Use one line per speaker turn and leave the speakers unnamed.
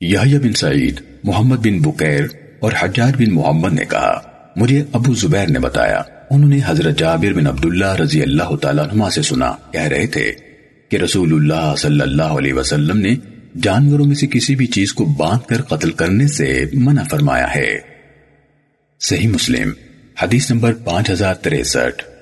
یحییٰ بن سعید، محمد بن بکیر اور حجاج بن محمد نے کہا، مجھے ابو زبیر نے بتایا۔ انہوں نے حضرت جابر بن عبداللہ رضی اللہ تعالیٰ عنہ سے سنا۔ کہہ رہے تھے کہ رسول اللہ صلی اللہ علیہ وسلم نے جانوروں میں سے کسی بھی چیز کو باندھ کر قتل کرنے سے منع فرمایا ہے۔ صحیح مسلم، حدیث نمبر پانچ ہزار تریسٹھ۔